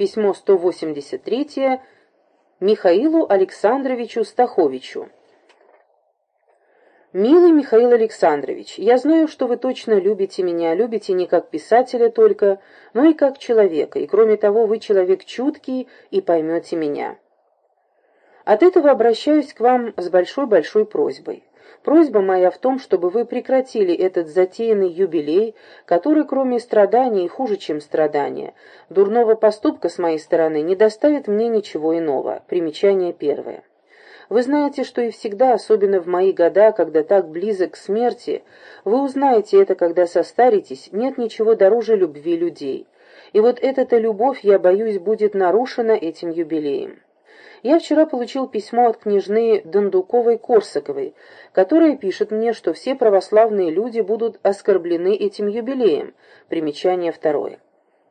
Письмо 183 Михаилу Александровичу Стаховичу. «Милый Михаил Александрович, я знаю, что вы точно любите меня, любите не как писателя только, но и как человека, и кроме того, вы человек чуткий и поймете меня. От этого обращаюсь к вам с большой-большой просьбой. Просьба моя в том, чтобы вы прекратили этот затеянный юбилей, который, кроме страданий, хуже, чем страдания, дурного поступка с моей стороны, не доставит мне ничего иного. Примечание первое. Вы знаете, что и всегда, особенно в мои года, когда так близок к смерти, вы узнаете это, когда состаритесь, нет ничего дороже любви людей. И вот эта-то любовь, я боюсь, будет нарушена этим юбилеем. Я вчера получил письмо от княжны Дондуковой-Корсаковой, которая пишет мне, что все православные люди будут оскорблены этим юбилеем. Примечание второе.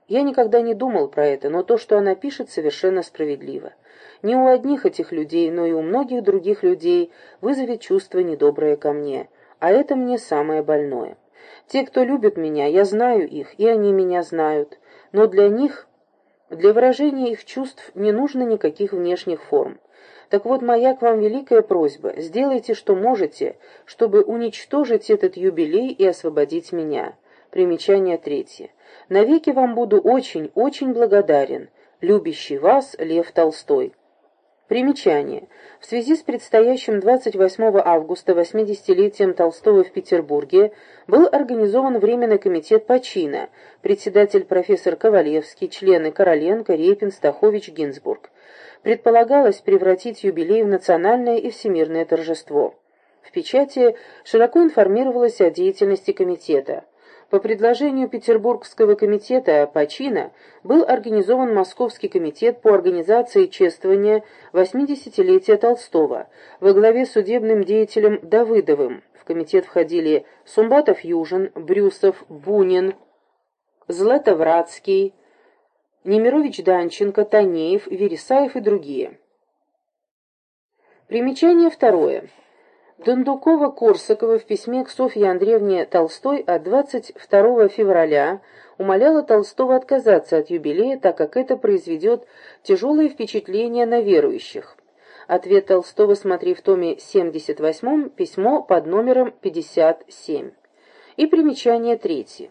Я никогда не думал про это, но то, что она пишет, совершенно справедливо. Не у одних этих людей, но и у многих других людей вызовет чувство недоброе ко мне, а это мне самое больное. Те, кто любит меня, я знаю их, и они меня знают, но для них, для выражения их чувств не нужно никаких внешних форм. Так вот, моя к вам великая просьба, сделайте, что можете, чтобы уничтожить этот юбилей и освободить меня. Примечание третье. Навеки вам буду очень, очень благодарен. Любящий вас Лев Толстой. Примечание. В связи с предстоящим 28 августа 80-летием Толстого в Петербурге был организован Временный комитет по чина, председатель профессор Ковалевский, члены Короленко, Репин, Стахович, Гинзбург. Предполагалось превратить юбилей в национальное и всемирное торжество. В печати широко информировалось о деятельности комитета. По предложению Петербургского комитета Пачина был организован Московский комитет по организации чествования 80-летия Толстого во главе с судебным деятелем Давыдовым. В комитет входили Сумбатов-Южин, Брюсов, Бунин, Златовратский, Немирович Данченко, Танеев, Вересаев и другие. Примечание второе. Дондукова-Корсакова в письме к Софье Андреевне Толстой от 22 февраля умоляла Толстого отказаться от юбилея, так как это произведет тяжелое впечатление на верующих. Ответ Толстого смотри в томе 78, письмо под номером 57. И примечание третье.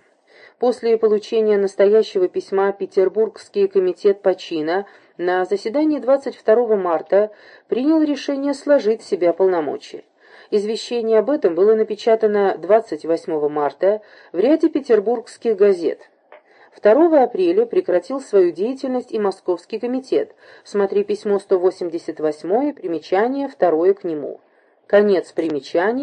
После получения настоящего письма Петербургский комитет по чина на заседании 22 марта принял решение сложить себя полномочия. Извещение об этом было напечатано 28 марта в ряде петербургских газет. 2 апреля прекратил свою деятельность и Московский комитет. Смотри письмо 188, примечание второе к нему. Конец примечаний.